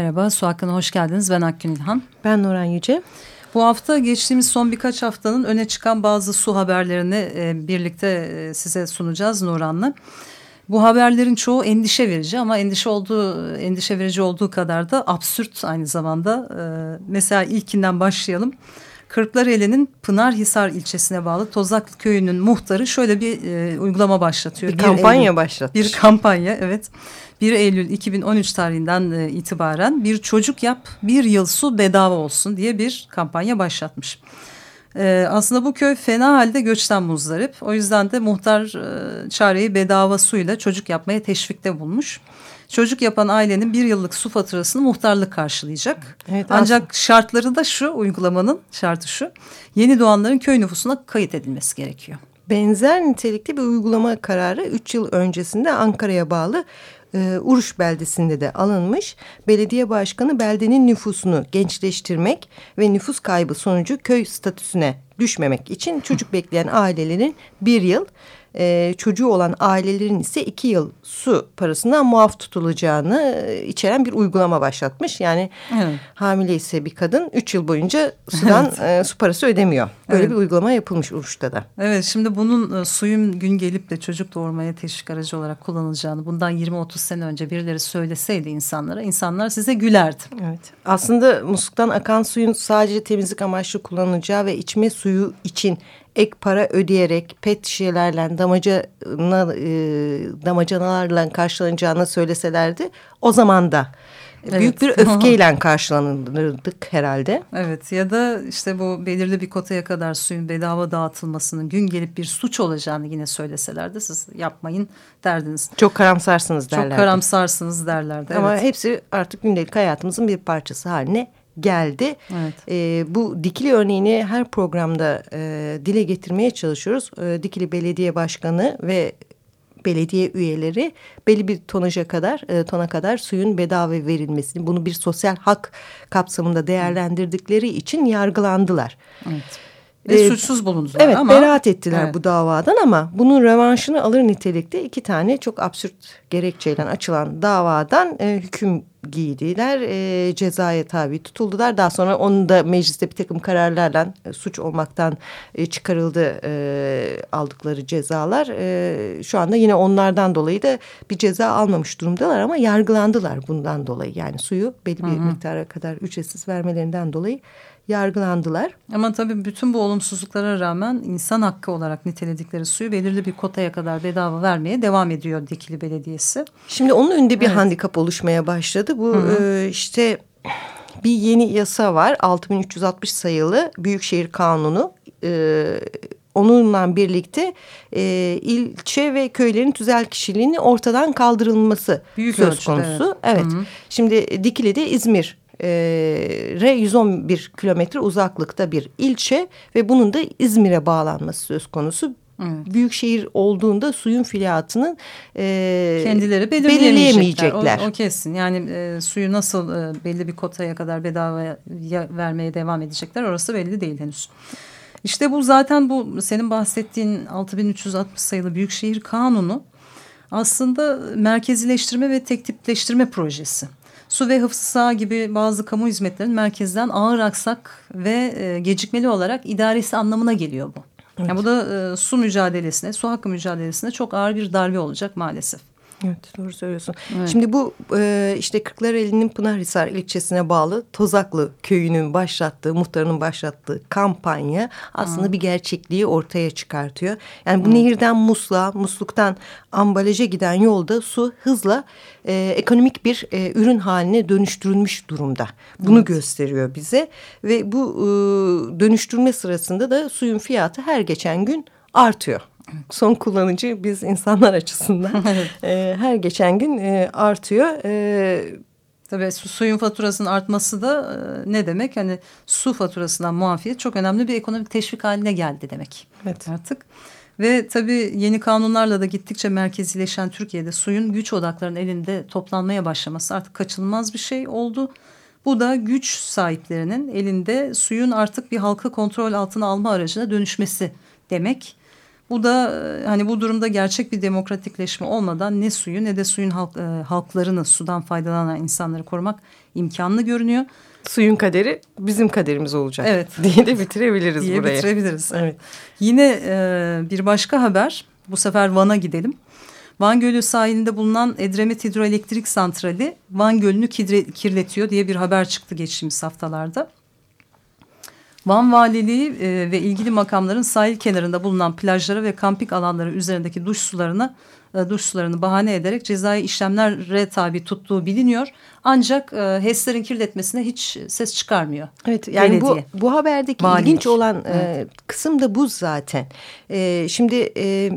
Merhaba, Su Hakkı'na hoş geldiniz. Ben Akgün İlhan. Ben Nuran Yüce. Bu hafta geçtiğimiz son birkaç haftanın öne çıkan bazı su haberlerini e, birlikte e, size sunacağız Nuran'la. Bu haberlerin çoğu endişe verici ama endişe olduğu endişe verici olduğu kadar da absürt aynı zamanda. E, mesela ilkinden başlayalım. Kırklareli'nin Pınarhisar ilçesine bağlı Tozaklı köyünün muhtarı şöyle bir e, uygulama başlatıyor. Bir, bir kampanya Eylül, başlatmış. Bir kampanya evet. 1 Eylül 2013 tarihinden e, itibaren bir çocuk yap bir yıl su bedava olsun diye bir kampanya başlatmış. Ee, aslında bu köy fena halde göçten muzdarip. O yüzden de muhtar e, çareyi bedava suyla çocuk yapmaya teşvikte bulmuş. Çocuk yapan ailenin bir yıllık su faturasını muhtarlık karşılayacak. Evet, Ancak aslında. şartları da şu uygulamanın şartı şu. Yeni doğanların köy nüfusuna kayıt edilmesi gerekiyor. Benzer nitelikli bir uygulama kararı 3 yıl öncesinde Ankara'ya bağlı e, Uruş beldesinde de alınmış. Belediye başkanı beldenin nüfusunu gençleştirmek ve nüfus kaybı sonucu köy statüsüne düşmemek için çocuk bekleyen ailelerin bir yıl e, çocuğu olan ailelerin ise iki yıl su parasından muaf tutulacağını e, içeren bir uygulama başlatmış. Yani evet. hamile ise bir kadın üç yıl boyunca sudan evet. e, su parası ödemiyor. Böyle evet. bir uygulama yapılmış Uruş'ta da. Evet şimdi bunun e, suyun gün gelip de çocuk doğurmaya teşvik aracı olarak kullanılacağını bundan 20-30 sene önce birileri söyleseydi insanlara insanlar size gülerdi. Evet. Aslında musluktan akan suyun sadece temizlik amaçlı kullanılacağı ve içme suyu için ek para ödeyerek pet şişelerle damacana, e, damacanalarla karşılanacağını söyleselerdi o zaman da Evet. Büyük bir öfkeyle karşılanırdık herhalde. Evet ya da işte bu belirli bir kotaya kadar suyun bedava dağıtılmasının gün gelip bir suç olacağını yine söyleselerdi siz yapmayın derdiniz. Çok karamsarsınız derlerdi. Çok karamsarsınız derlerdi. Ama evet. hepsi artık gündelik hayatımızın bir parçası haline geldi. Evet. E, bu Dikili örneğini her programda e, dile getirmeye çalışıyoruz. E, Dikili Belediye Başkanı ve belediye üyeleri belli bir tonaja kadar e, tona kadar suyun bedava verilmesini bunu bir sosyal hak kapsamında değerlendirdikleri için yargılandılar. Evet. Ve ee, suçsuz bulundular evet, ama. Evet beraat ettiler evet. bu davadan ama bunun revanşını alır nitelikte iki tane çok absürt gerekçeyle açılan davadan e, hüküm giydiler. E, cezaya tabi tutuldular. Daha sonra onun da mecliste bir takım kararlarla e, suç olmaktan e, çıkarıldı e, aldıkları cezalar. E, şu anda yine onlardan dolayı da bir ceza almamış durumdalar ama yargılandılar bundan dolayı. Yani suyu belli bir Hı -hı. miktara kadar ücretsiz vermelerinden dolayı yargılandılar. Ama tabii bütün bu olumsuzluklara rağmen insan hakkı olarak niteledikleri suyu belirli bir kotaya kadar bedava vermeye devam ediyor Dikili Belediyesi. Şimdi onun önünde bir evet. handikap oluşmaya başladı. Bu Hı -hı. E, işte bir yeni yasa var 6360 sayılı Büyükşehir Kanunu. E, onunla birlikte e, ilçe ve köylerin tüzel kişiliğini ortadan kaldırılması Büyük söz ölçüde, konusu. Evet. evet. Şimdi Dikili'de İzmir re 111 kilometre uzaklıkta bir ilçe ve bunun da İzmir'e bağlanması söz konusu. Evet. Büyük şehir olduğunda suyun fiyatını e, kendileri belirleyemeyecekler. O, o kesin. Yani e, suyu nasıl e, belli bir kotaya kadar bedava vermeye devam edecekler orası belli değil henüz. İşte bu zaten bu senin bahsettiğin 6360 sayılı Büyükşehir Kanunu aslında merkezileştirme ve tek tipleştirme projesi. Su ve hıfzı sağ gibi bazı kamu hizmetlerinin merkezden ağır aksak ve e, gecikmeli olarak idaresi anlamına geliyor bu. Evet. Yani bu da e, su mücadelesine, su hakkı mücadelesine çok ağır bir darbe olacak maalesef. Evet doğru söylüyorsun. Evet. Şimdi bu e, işte Kırklareli'nin Pınarhisar ilçesine bağlı Tozaklı köyünün başlattığı, muhtarının başlattığı kampanya aslında hmm. bir gerçekliği ortaya çıkartıyor. Yani bu hmm. nehirden musluğa, musluktan ambalaja giden yolda su hızla e, ekonomik bir e, ürün haline dönüştürülmüş durumda. Bunu evet. gösteriyor bize ve bu e, dönüştürme sırasında da suyun fiyatı her geçen gün artıyor. Son kullanıcı biz insanlar açısından e, her geçen gün e, artıyor. E, Tabii su, suyun faturasının artması da e, ne demek? Hani su faturasından muafiyet çok önemli bir ekonomik teşvik haline geldi demek evet. artık. Ve tabii yeni kanunlarla da gittikçe merkezileşen Türkiye'de suyun güç odaklarının elinde toplanmaya başlaması artık kaçınılmaz bir şey oldu. Bu da güç sahiplerinin elinde suyun artık bir halka kontrol altına alma aracına dönüşmesi demek. Bu da e, hani bu durumda gerçek bir demokratikleşme olmadan ne suyu ne de suyun halk, e, halklarını sudan faydalanan insanları korumak imkanlı görünüyor. Suyun kaderi bizim kaderimiz olacak evet. diye de bitirebiliriz diye buraya. bitirebiliriz. Evet. Yine e, bir başka haber bu sefer Van'a gidelim. Van Gölü sahilinde bulunan Edremit Hidroelektrik Santrali Van Gölü'nü kirletiyor diye bir haber çıktı geçtiğimiz haftalarda. Van Valiliği e, ve ilgili makamların sahil kenarında bulunan plajlara ve kampik alanları üzerindeki duş sularına e, duş sularını bahane ederek cezai işlemlere tabi tuttuğu biliniyor. Ancak e, HES'lerin kirletmesine hiç ses çıkarmıyor. Evet yani bu, bu haberdeki Valilik. ilginç olan e, evet. kısım da bu zaten. E, şimdi e,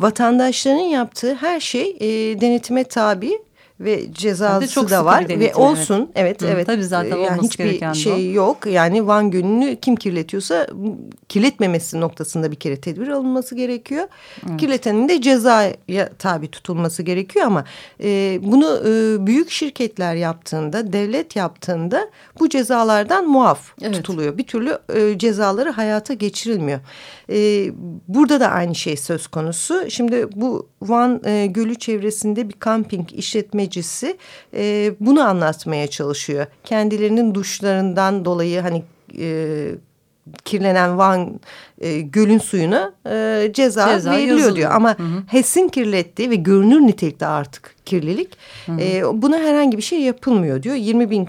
vatandaşların yaptığı her şey e, denetime tabi ve cezası çok da var ve olsun evet evet, evet. tabii zaten yani hiçbir şey o. yok yani Van Gölü'nü kim kirletiyorsa kirletmemesi noktasında bir kere tedbir alınması gerekiyor evet. kirletenin de cezaya tabi tutulması gerekiyor ama e, bunu e, büyük şirketler yaptığında devlet yaptığında bu cezalardan muaf evet. tutuluyor bir türlü e, cezaları hayata geçirilmiyor e, burada da aynı şey söz konusu şimdi bu Van e, Gölü çevresinde bir kamping işletmecisi e, bunu anlatmaya çalışıyor. Kendilerinin duşlarından dolayı hani e, kirlenen Van e, gölün suyuna e, ceza, ceza veriliyor yazılıyor. diyor. Ama hı hı. HES'in kirlettiği ve görünür nitelikte artık kirlilik hı hı. E, buna herhangi bir şey yapılmıyor diyor. 20 bin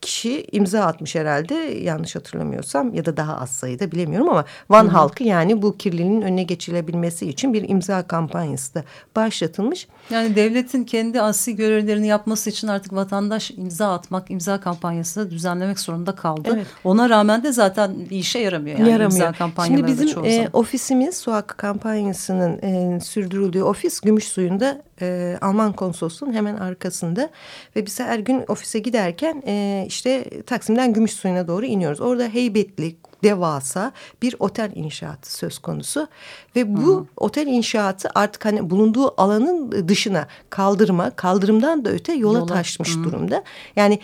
kişi imza atmış herhalde yanlış hatırlamıyorsam ya da daha az sayıda bilemiyorum ama Van Hı -hı. halkı yani bu kirliliğin önüne geçilebilmesi için bir imza kampanyası da başlatılmış. Yani devletin kendi asli görevlerini yapması için artık vatandaş imza atmak, imza kampanyası düzenlemek zorunda kaldı. Evet. Ona rağmen de zaten bir işe yaramıyor. Yani yaramıyor. imza kampanyaları Şimdi bizim e, ofisimiz su hakkı kampanyasının e, sürdürüldüğü ofis Gümüş Suyu'nda e, Alman konsolosluğun hemen arkasında ve biz her gün ofise giderken e, işte Taksim'den Gümüş Suyu'na doğru iniyoruz. Orada heybetli, devasa bir otel inşaatı söz konusu ve bu Hı. otel inşaatı artık hani bulunduğu alanın dışına kaldırma kaldırımdan da öte yola, yola. taşmış Hı. durumda. Yani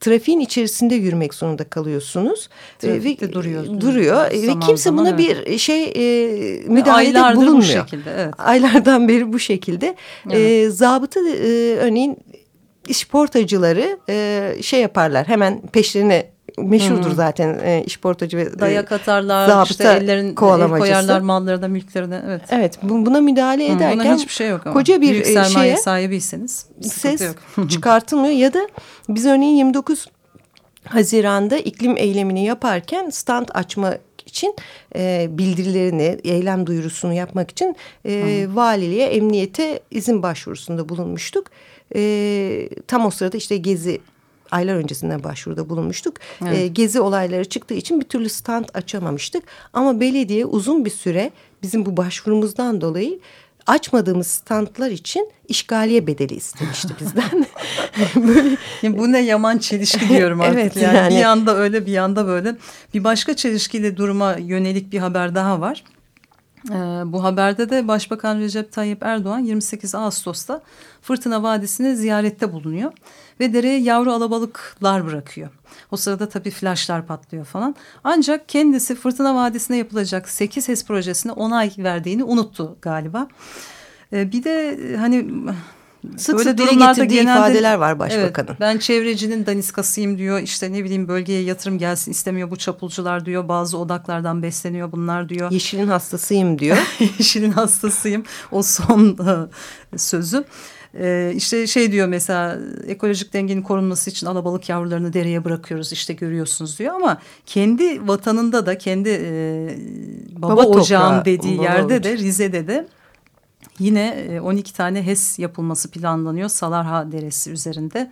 trafiğin içerisinde yürümek zorunda kalıyorsunuz. Trafikte ve, duruyor. Duruyor zaman ve kimse zaman, buna evet. bir şey e, müdahalede Aylardır bulunmuyor. bu şekilde. Evet. Aylardan beri bu şekilde. Evet. E, zabıta e, örneğin işportacıları e, şey yaparlar hemen peşlerine meşhurdur hmm. zaten e, işportacı ve e, dayak atarlar işte ellerin el koyarlar mallarına mülklerine evet. Evet buna müdahale ederken buna hiçbir şey yok ama. koca bir Büyük e, sermaye şeye, sahibiyseniz ses yok. çıkartılmıyor ya da biz örneğin 29 Haziran'da iklim eylemini yaparken stand açma için e, bildirilerini, eylem duyurusunu yapmak için e, valiliğe, emniyete izin başvurusunda bulunmuştuk. E, tam o sırada işte gezi aylar öncesinden başvuruda bulunmuştuk. Evet. E, gezi olayları çıktığı için bir türlü stand açamamıştık. Ama belediye uzun bir süre bizim bu başvurumuzdan dolayı açmadığımız standlar için işgaliye bedeli istemişti bizden. böyle... Ya bu ne yaman çelişki diyorum artık. evet, yani. yani. Bir yanda öyle bir yanda böyle. Bir başka çelişkili duruma yönelik bir haber daha var. Ee, bu haberde de Başbakan Recep Tayyip Erdoğan 28 Ağustos'ta Fırtına Vadisi'ne ziyarette bulunuyor ve dereye yavru alabalıklar bırakıyor. O sırada tabii flaşlar patlıyor falan. Ancak kendisi Fırtına Vadisi'ne yapılacak 8 HES projesine onay verdiğini unuttu galiba. Ee, bir de hani Sık Böyle sık dile getirdiği genelde, ifadeler var başbakanın. Evet, ben çevrecinin daniskasıyım diyor. İşte ne bileyim bölgeye yatırım gelsin istemiyor bu çapulcular diyor. Bazı odaklardan besleniyor bunlar diyor. Yeşilin hastasıyım diyor. Yeşilin hastasıyım o son e, sözü. Ee, işte şey diyor mesela ekolojik dengenin korunması için alabalık yavrularını dereye bırakıyoruz işte görüyorsunuz diyor ama kendi vatanında da kendi e, baba, baba ocağım dediği baba yerde olacak. de Rize'de de Yine 12 e, tane HES yapılması planlanıyor Salarha Deresi üzerinde.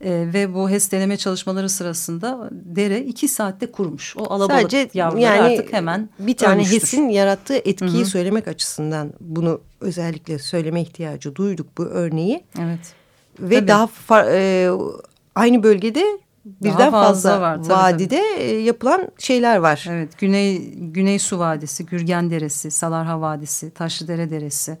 E, ve bu HES deneme çalışmaları sırasında dere iki saatte kurumuş. O alabalık Sadece yavruları yani artık hemen Bir tane ölmüştür. HES'in yarattığı etkiyi Hı -hı. söylemek açısından bunu özellikle söyleme ihtiyacı duyduk bu örneği. Evet. Ve tabii. daha e, aynı bölgede birden daha fazla, fazla var, tabii, vadide tabii. yapılan şeyler var. Evet, Güney Güney Su Vadisi, Gürgen Deresi, Salarha Vadisi, Taşlıdere Deresi.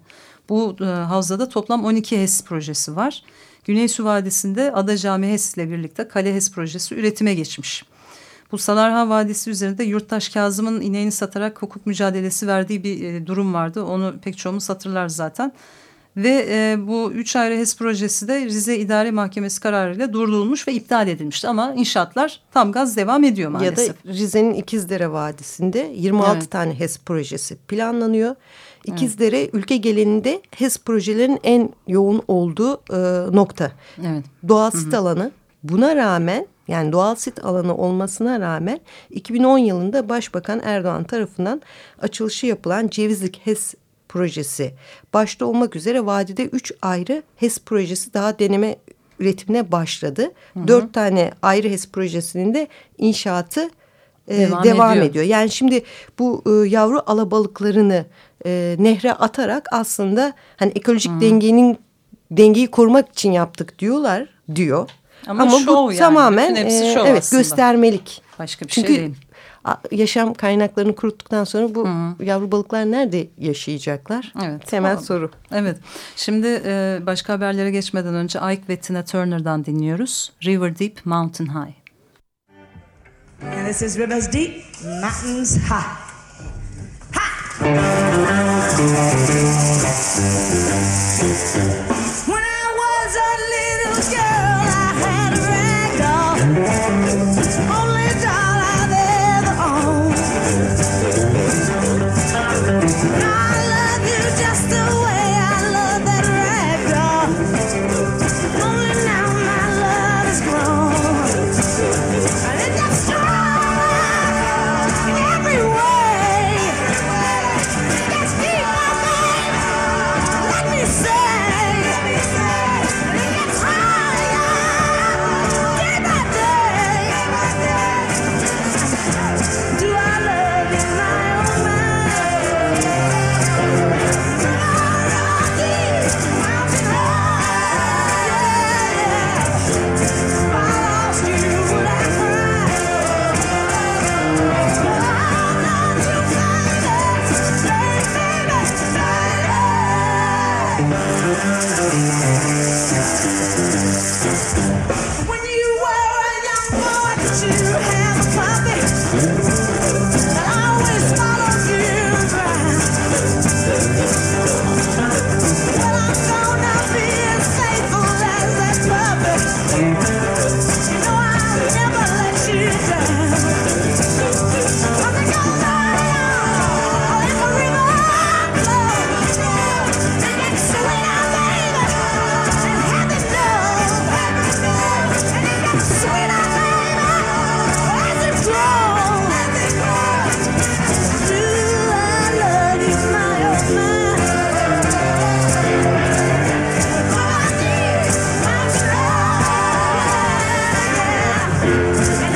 Bu e, havzada toplam 12 HES projesi var. Güney Su Vadisi'nde Ada Cami HES ile birlikte Kale HES projesi üretime geçmiş. Bu Salarha Vadisi üzerinde Yurttaş Kazım'ın ineğini satarak hukuk mücadelesi verdiği bir e, durum vardı. Onu pek çoğumuz hatırlar zaten. Ve e, bu üç ayrı HES projesi de Rize İdare Mahkemesi kararıyla durdurulmuş ve iptal edilmişti. Ama inşaatlar tam gaz devam ediyor maalesef. Ya da Rize'nin İkizdere Vadisi'nde 26 evet. tane HES projesi planlanıyor. İkizdere evet. ülke geleninde HES projelerin en yoğun olduğu e, nokta. Evet. Doğal sit alanı. Buna rağmen yani doğal sit alanı olmasına rağmen 2010 yılında Başbakan Erdoğan tarafından açılışı yapılan Cevizlik HES projesi başta olmak üzere vadide üç ayrı HES projesi daha deneme üretimine başladı. Hı hı. Dört tane ayrı HES projesinin de inşaatı e, devam, devam ediyor. ediyor. Yani şimdi bu e, yavru alabalıklarını e, nehre atarak aslında hani ekolojik hı. dengenin dengeyi korumak için yaptık diyorlar diyor. Ama, Ama bu yani. tamamen e, evet aslında. göstermelik. Başka bir şey Çünkü, şey değil yaşam kaynaklarını kuruttuktan sonra bu Hı. yavru balıklar nerede yaşayacaklar? Evet. Temel o, soru. Evet. Şimdi e, başka haberlere geçmeden önce Ike ve Tina Turner'dan dinliyoruz. River Deep, Mountain High. And this is Rivers Deep, Mountains High. Ha! Thank you. Música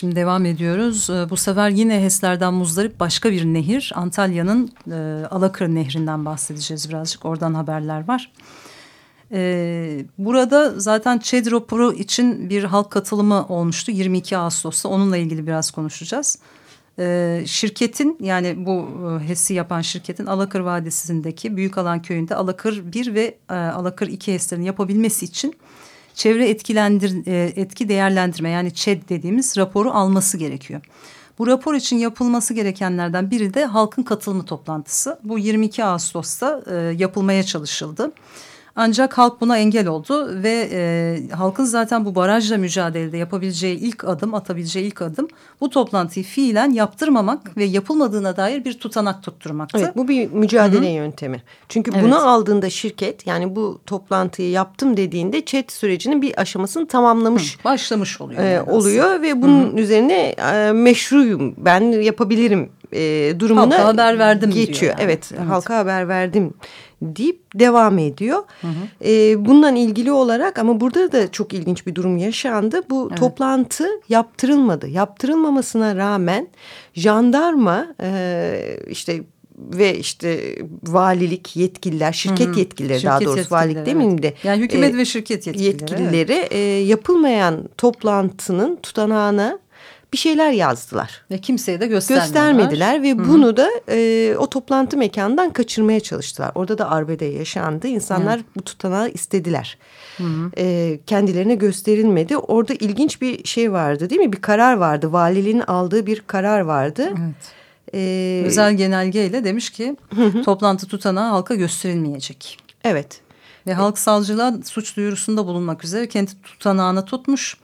Şimdi devam ediyoruz. Ee, bu sefer yine HES'lerden muzdarip başka bir nehir. Antalya'nın e, Alakır Nehri'nden bahsedeceğiz birazcık. Oradan haberler var. Ee, burada zaten ÇED raporu için bir halk katılımı olmuştu 22 Ağustos'ta. Onunla ilgili biraz konuşacağız. Ee, şirketin yani bu e, HES'i yapan şirketin Alakır Vadisi'ndeki Büyükalan Köyü'nde Alakır 1 ve e, Alakır 2 HES'lerini yapabilmesi için çevre etkilendir, e, etki değerlendirme yani ÇED dediğimiz raporu alması gerekiyor. Bu rapor için yapılması gerekenlerden biri de halkın katılımı toplantısı. Bu 22 Ağustos'ta e, yapılmaya çalışıldı. Ancak halk buna engel oldu ve e, halkın zaten bu barajla mücadelede yapabileceği ilk adım, atabileceği ilk adım bu toplantıyı fiilen yaptırmamak ve yapılmadığına dair bir tutanak tutturmaktı. Evet bu bir mücadele Hı -hı. yöntemi. Çünkü evet. bunu aldığında şirket yani bu toplantıyı yaptım dediğinde chat sürecinin bir aşamasını tamamlamış. Hı, başlamış oluyor. E, oluyor ve bunun Hı -hı. üzerine e, meşruyum ben yapabilirim e, durumuna halka haber verdim geçiyor. Diyor yani. Evet, evet halka haber verdim deyip devam ediyor. Hı hı. E, bundan ilgili olarak ama burada da çok ilginç bir durum yaşandı. Bu evet. toplantı yaptırılmadı. Yaptırılmamasına rağmen jandarma e, işte ve işte valilik yetkililer, şirket Hı -hı. yetkilileri şirket daha doğrusu yetkilileri, valilik demeyeyim de. Yani hükümet e, ve şirket yetkilileri. Yetkilileri evet. e, yapılmayan toplantının tutanağına bir şeyler yazdılar. Ve kimseye de göstermediler. Göstermediler ve Hı -hı. bunu da e, o toplantı mekanından kaçırmaya çalıştılar. Orada da arbede yaşandı. İnsanlar evet. bu tutanağı istediler. Hı -hı. E, kendilerine gösterilmedi. Orada ilginç bir şey vardı değil mi? Bir karar vardı. Valiliğin aldığı bir karar vardı. Evet. Ee, Özel genelgeyle demiş ki hı hı. toplantı tutanağı halka gösterilmeyecek. Evet. Ve halk savcılığa suç duyurusunda bulunmak üzere kendi tutanağını tutmuş.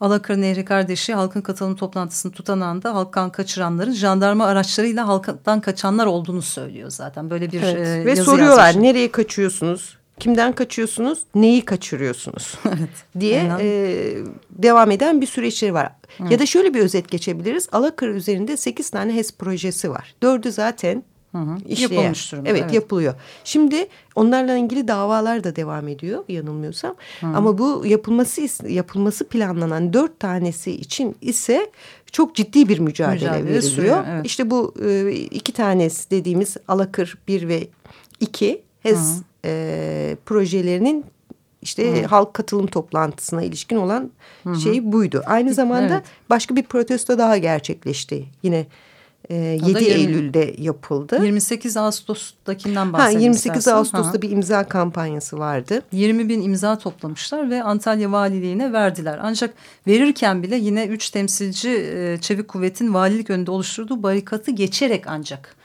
Alakır Nehri kardeşi halkın katılım toplantısını tutanağında halktan kaçıranların jandarma araçlarıyla halktan kaçanlar olduğunu söylüyor zaten. Böyle bir evet. e, Ve soruyorlar yazmışım. nereye kaçıyorsunuz? Kimden kaçıyorsunuz? Neyi kaçırıyorsunuz? evet. diye e, devam eden bir süreçleri var. Hı. Ya da şöyle bir özet geçebiliriz. Alakır üzerinde sekiz tane HES projesi var. Dördü zaten Hı hı. İşleyen. Yapılmış durumda. Evet, evet yapılıyor. Şimdi onlarla ilgili davalar da devam ediyor yanılmıyorsam. Hı. Ama bu yapılması yapılması planlanan dört tanesi için ise çok ciddi bir mücadele, mücadele veriliyor. Sürüyor, evet. İşte bu e, iki tanesi dediğimiz Alakır bir ve iki HES e, projelerinin işte Hı. halk katılım toplantısına ilişkin olan Hı -hı. şey buydu. Aynı zamanda evet. başka bir protesto daha gerçekleşti. Yine e, 7 20, Eylül'de yapıldı. 28 Ağustos'takinden bahsedelim 28 istersen. Ağustos'ta ha. bir imza kampanyası vardı. 20 bin imza toplamışlar ve Antalya Valiliğine verdiler. Ancak verirken bile yine 3 temsilci e, Çevik Kuvvet'in valilik önünde oluşturduğu barikatı geçerek ancak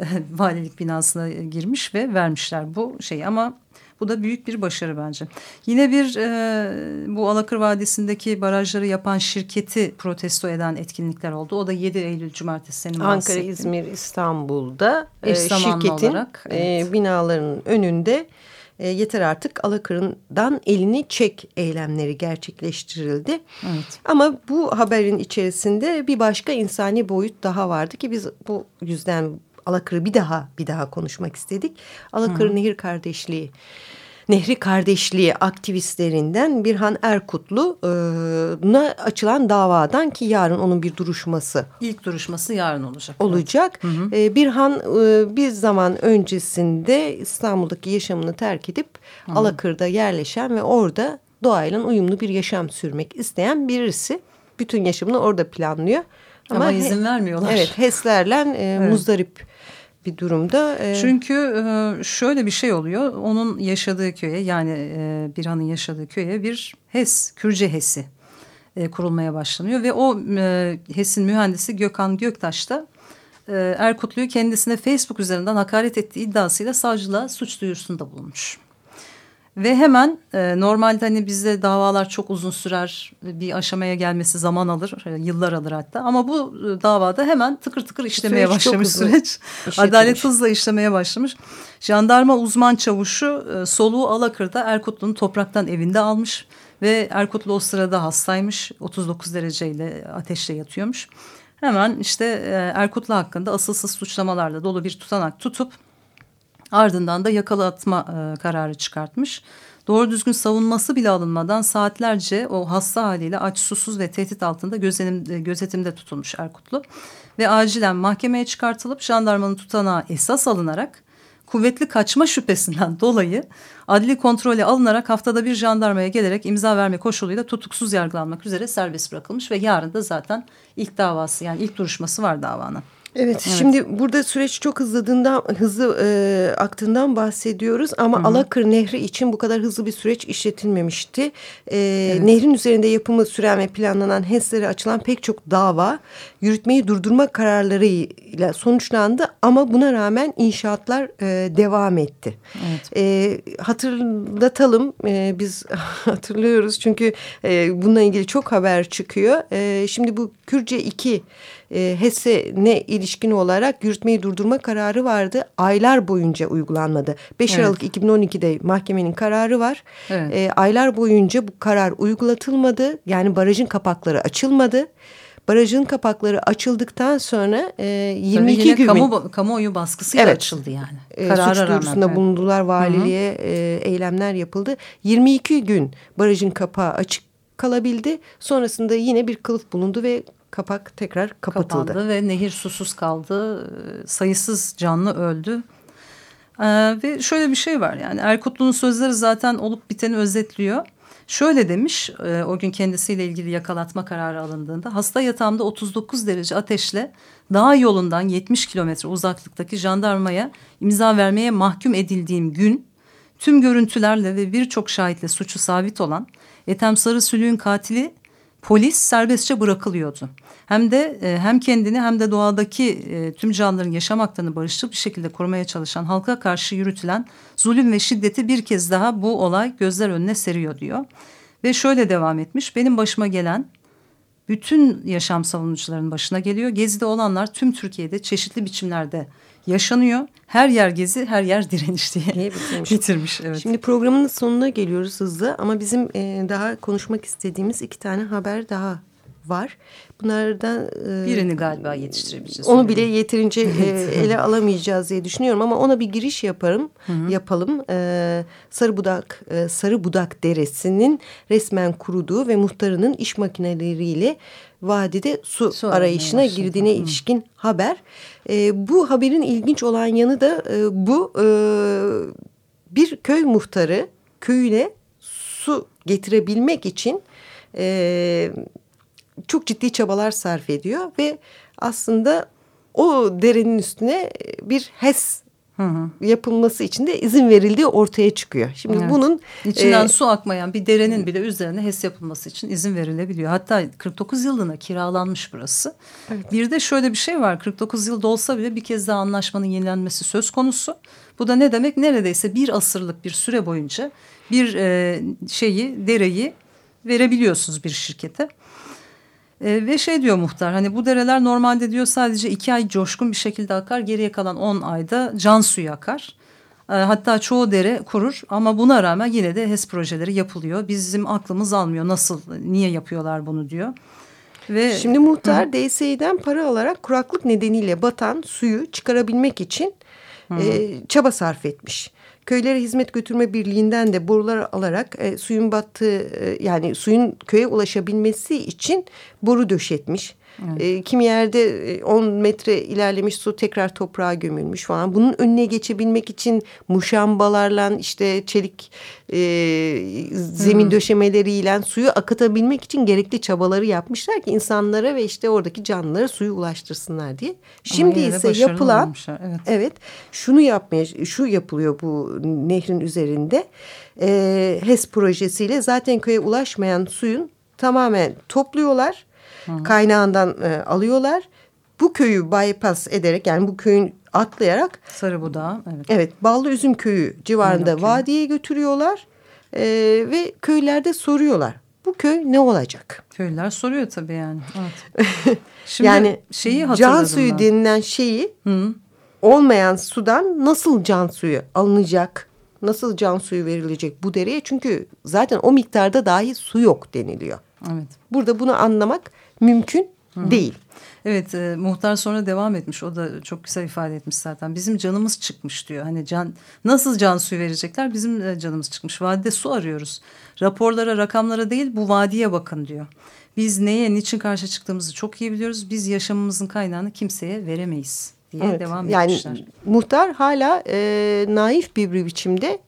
e, valilik binasına girmiş ve vermişler bu şeyi ama bu da büyük bir başarı bence. Yine bir e, bu Alakır Vadisi'ndeki barajları yapan şirketi protesto eden etkinlikler oldu. O da 7 Eylül Cumartesi senin Ankara. İzmir, İstanbul'da e, şirketin olarak, e, evet. e, binalarının önünde e, yeter artık Alakır'dan elini çek eylemleri gerçekleştirildi. Evet. Ama bu haberin içerisinde bir başka insani boyut daha vardı ki biz bu yüzden Alakır'ı bir daha bir daha konuşmak istedik. Alakır Hı. Nehir Kardeşliği Nehri Kardeşliği aktivistlerinden Birhan Erkutlu'na açılan davadan ki yarın onun bir duruşması. İlk duruşması yarın olacak. Olacak. Hı hı. Birhan bir zaman öncesinde İstanbul'daki yaşamını terk edip hı hı. Alakır'da yerleşen ve orada doğayla uyumlu bir yaşam sürmek isteyen birisi. Bütün yaşamını orada planlıyor. Ama, Ama izin vermiyorlar. Evet HES'lerle e, evet. muzdarip bir durumda. E... Çünkü e, şöyle bir şey oluyor. Onun yaşadığı köye yani e, Birhan'ın yaşadığı köye bir HES, Kürce HES'i e, kurulmaya başlanıyor. Ve o e, HES'in mühendisi Gökhan Göktaş da e, Erkutlu'yu kendisine Facebook üzerinden hakaret ettiği iddiasıyla savcılığa suç duyurusunda bulunmuş. Ve hemen e, normalde hani bizde davalar çok uzun sürer bir aşamaya gelmesi zaman alır e, yıllar alır hatta. Ama bu e, davada hemen tıkır tıkır işlemeye süreç başlamış süreç. adalet hızla işlemeye başlamış. Jandarma uzman çavuşu e, soluğu Alakır'da Erkutlu'nun topraktan evinde almış ve Erkutlu o sırada hastaymış. 39 dereceyle ateşle yatıyormuş. Hemen işte e, Erkutlu hakkında asılsız suçlamalarla dolu bir tutanak tutup Ardından da yakalatma e, kararı çıkartmış. doğru düzgün savunması bile alınmadan saatlerce o hasta haliyle aç susuz ve tehdit altında gözetim, gözetimde tutulmuş Erkutlu. Ve acilen mahkemeye çıkartılıp jandarmanın tutanağı esas alınarak kuvvetli kaçma şüphesinden dolayı adli kontrole alınarak haftada bir jandarmaya gelerek imza verme koşuluyla tutuksuz yargılanmak üzere serbest bırakılmış ve yarın da zaten ilk davası yani ilk duruşması var davanın. Evet, evet şimdi burada süreç çok hızladığından hızlı e, aktığından bahsediyoruz ama Hı -hı. Alakır Nehri için bu kadar hızlı bir süreç işletilmemişti. E, evet. Nehrin üzerinde yapımı süren ve planlanan HES'lere açılan pek çok dava yürütmeyi durdurma kararlarıyla sonuçlandı ama buna rağmen inşaatlar e, devam etti. Evet. E, hatırlatalım e, biz hatırlıyoruz çünkü e, bununla ilgili çok haber çıkıyor. E, şimdi bu Kürce 2 e, HES'e ilişkin olarak yürütmeyi durdurma kararı vardı. Aylar boyunca uygulanmadı. 5 evet. Aralık 2012'de mahkemenin kararı var. Evet. E, aylar boyunca bu karar uygulatılmadı. Yani barajın kapakları açılmadı. Barajın kapakları açıldıktan sonra e, 22 gün... Kamu, kamuoyu baskısıyla evet. açıldı yani. E, suç duyurusunda bulundular valiliğe e, eylemler yapıldı. 22 gün barajın kapağı açık kalabildi. Sonrasında yine bir kılıf bulundu ve kapak tekrar kapatıldı. Kapandı ve nehir susuz kaldı. Ee, sayısız canlı öldü. Ee, ve şöyle bir şey var yani Erkutlu'nun sözleri zaten olup biteni özetliyor. Şöyle demiş e, o gün kendisiyle ilgili yakalatma kararı alındığında hasta yatağımda 39 derece ateşle dağ yolundan 70 kilometre uzaklıktaki jandarmaya imza vermeye mahkum edildiğim gün tüm görüntülerle ve birçok şahitle suçu sabit olan Ethem Sarı Sülüğün katili polis serbestçe bırakılıyordu. Hem de e, hem kendini hem de doğadaki e, tüm canlıların yaşam haklarını barışçıl bir şekilde korumaya çalışan halka karşı yürütülen zulüm ve şiddeti bir kez daha bu olay gözler önüne seriyor diyor. Ve şöyle devam etmiş. Benim başıma gelen bütün yaşam savunucularının başına geliyor. Gezide olanlar tüm Türkiye'de çeşitli biçimlerde yaşanıyor. Her yer gezi, her yer direniş diye, diye bitirmiş. bitirmiş evet. Şimdi programın sonuna geliyoruz hızlı ama bizim e, daha konuşmak istediğimiz iki tane haber daha var. Bunlardan e, birini galiba yetiştirebileceğiz. Onu bile yeterince e, ele alamayacağız diye düşünüyorum ama ona bir giriş yaparım. Hı -hı. Yapalım. E, Sarı Budak e, Sarı Budak Deresi'nin resmen kuruduğu ve muhtarının iş makineleriyle vadide su, su arayışına girdiğine Hı. ilişkin haber. E, bu haberin ilginç olan yanı da e, bu e, bir köy muhtarı köyüne su getirebilmek için e, çok ciddi çabalar sarf ediyor ve aslında o derenin üstüne bir HES Hı hı. yapılması için de izin verildiği ortaya çıkıyor. Şimdi evet. bunun içinden e, su akmayan bir derenin bile üzerine HES yapılması için izin verilebiliyor. Hatta 49 yıllığına kiralanmış burası. Evet. Bir de şöyle bir şey var. 49 yıl olsa bile bir kez daha anlaşmanın yenilenmesi söz konusu. Bu da ne demek? Neredeyse bir asırlık bir süre boyunca bir e, şeyi, dereyi verebiliyorsunuz bir şirkete. E, ve şey diyor muhtar hani bu dereler normalde diyor sadece iki ay coşkun bir şekilde akar geriye kalan on ayda can suyu akar. E, hatta çoğu dere kurur ama buna rağmen yine de HES projeleri yapılıyor. Bizim aklımız almıyor nasıl niye yapıyorlar bunu diyor. Ve, Şimdi muhtar DSİ'den para alarak kuraklık nedeniyle batan suyu çıkarabilmek için e, çaba sarf etmiş köylere hizmet götürme birliğinden de borular alarak e, suyun battığı e, yani suyun köye ulaşabilmesi için boru döşetmiş. Evet. E, kimi yerde 10 e, metre ilerlemiş su tekrar toprağa gömülmüş falan. Bunun önüne geçebilmek için muşambalarla işte çelik e, zemin hmm. döşemeleriyle suyu akıtabilmek için gerekli çabaları yapmışlar ki insanlara ve işte oradaki canlılara suyu ulaştırsınlar diye. Şimdi ise yapılan evet. evet şunu yapmaya şu yapılıyor bu nehrin üzerinde. E, HES projesiyle zaten köye ulaşmayan suyun tamamen topluyorlar Hı. kaynağından e, alıyorlar. Bu köyü bypass ederek yani bu köyün atlayarak Sarıbudağı evet. Evet Ballı Üzüm köyü civarında Aynen, vadiye götürüyorlar e, ve köylerde soruyorlar. Bu köy ne olacak? Köylüler soruyor tabii yani. Evet. Şimdi yani şeyi can suyu ben. denilen şeyi Hı. olmayan sudan nasıl can suyu alınacak? Nasıl can suyu verilecek bu dereye? Çünkü zaten o miktarda dahi su yok deniliyor. Evet. Burada bunu anlamak mümkün Hı. değil. Evet e, muhtar sonra devam etmiş. O da çok güzel ifade etmiş zaten. Bizim canımız çıkmış diyor. Hani can nasıl can suyu verecekler? Bizim e, canımız çıkmış. Vadide su arıyoruz. Raporlara rakamlara değil bu vadiye bakın diyor. Biz neye niçin karşı çıktığımızı çok iyi biliyoruz. Biz yaşamımızın kaynağını kimseye veremeyiz diye evet, devam etmişler. Yani muhtar hala e, naif bir biçimde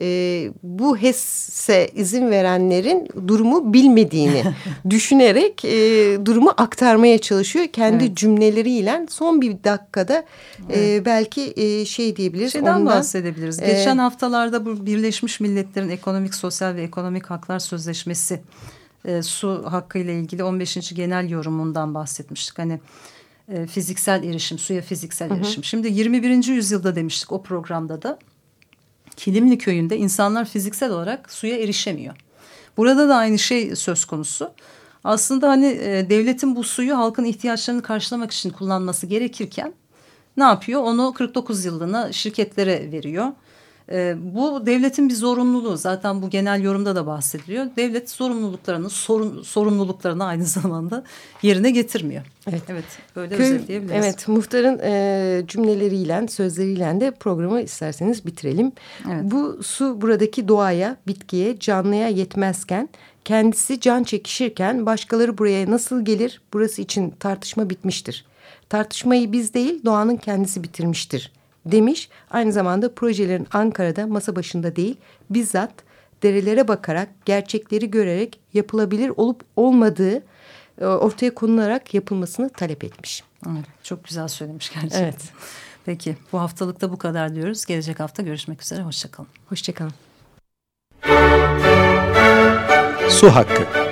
e, bu HES'e izin verenlerin durumu bilmediğini düşünerek e, durumu aktarmaya çalışıyor. Kendi evet. cümleleriyle son bir dakikada e, evet. e, belki e, şey diyebiliriz. Şeyden ondan, bahsedebiliriz. E, Geçen haftalarda bu Birleşmiş Milletler'in Ekonomik, Sosyal ve Ekonomik Haklar Sözleşmesi e, su hakkı ile ilgili 15. genel yorumundan bahsetmiştik. Hani e, fiziksel erişim, suya fiziksel hı hı. erişim. Şimdi 21. yüzyılda demiştik o programda da Kilimli köyünde insanlar fiziksel olarak suya erişemiyor. Burada da aynı şey söz konusu. Aslında hani e, devletin bu suyu halkın ihtiyaçlarını karşılamak için kullanması gerekirken ne yapıyor? Onu 49 yıllığına şirketlere veriyor. E, bu devletin bir zorunluluğu. Zaten bu genel yorumda da bahsediliyor. Devlet sorumluluklarını, sorun, sorumluluklarını aynı zamanda yerine getirmiyor. Evet, evet böyle Köy, özetleyebiliriz. Evet, muhtarın e, cümleleriyle, sözleriyle de programı isterseniz bitirelim. Evet. Bu su buradaki doğaya, bitkiye, canlıya yetmezken kendisi can çekişirken başkaları buraya nasıl gelir burası için tartışma bitmiştir. Tartışmayı biz değil doğanın kendisi bitirmiştir demiş. Aynı zamanda projelerin Ankara'da masa başında değil bizzat derelere bakarak gerçekleri görerek yapılabilir olup olmadığı e, ortaya konularak yapılmasını talep etmiş. Evet, çok güzel söylemiş gerçekten. Evet. Peki bu haftalıkta bu kadar diyoruz. Gelecek hafta görüşmek üzere. Hoşçakalın. Hoşçakalın. Su Hakkı